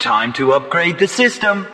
Time to upgrade the system.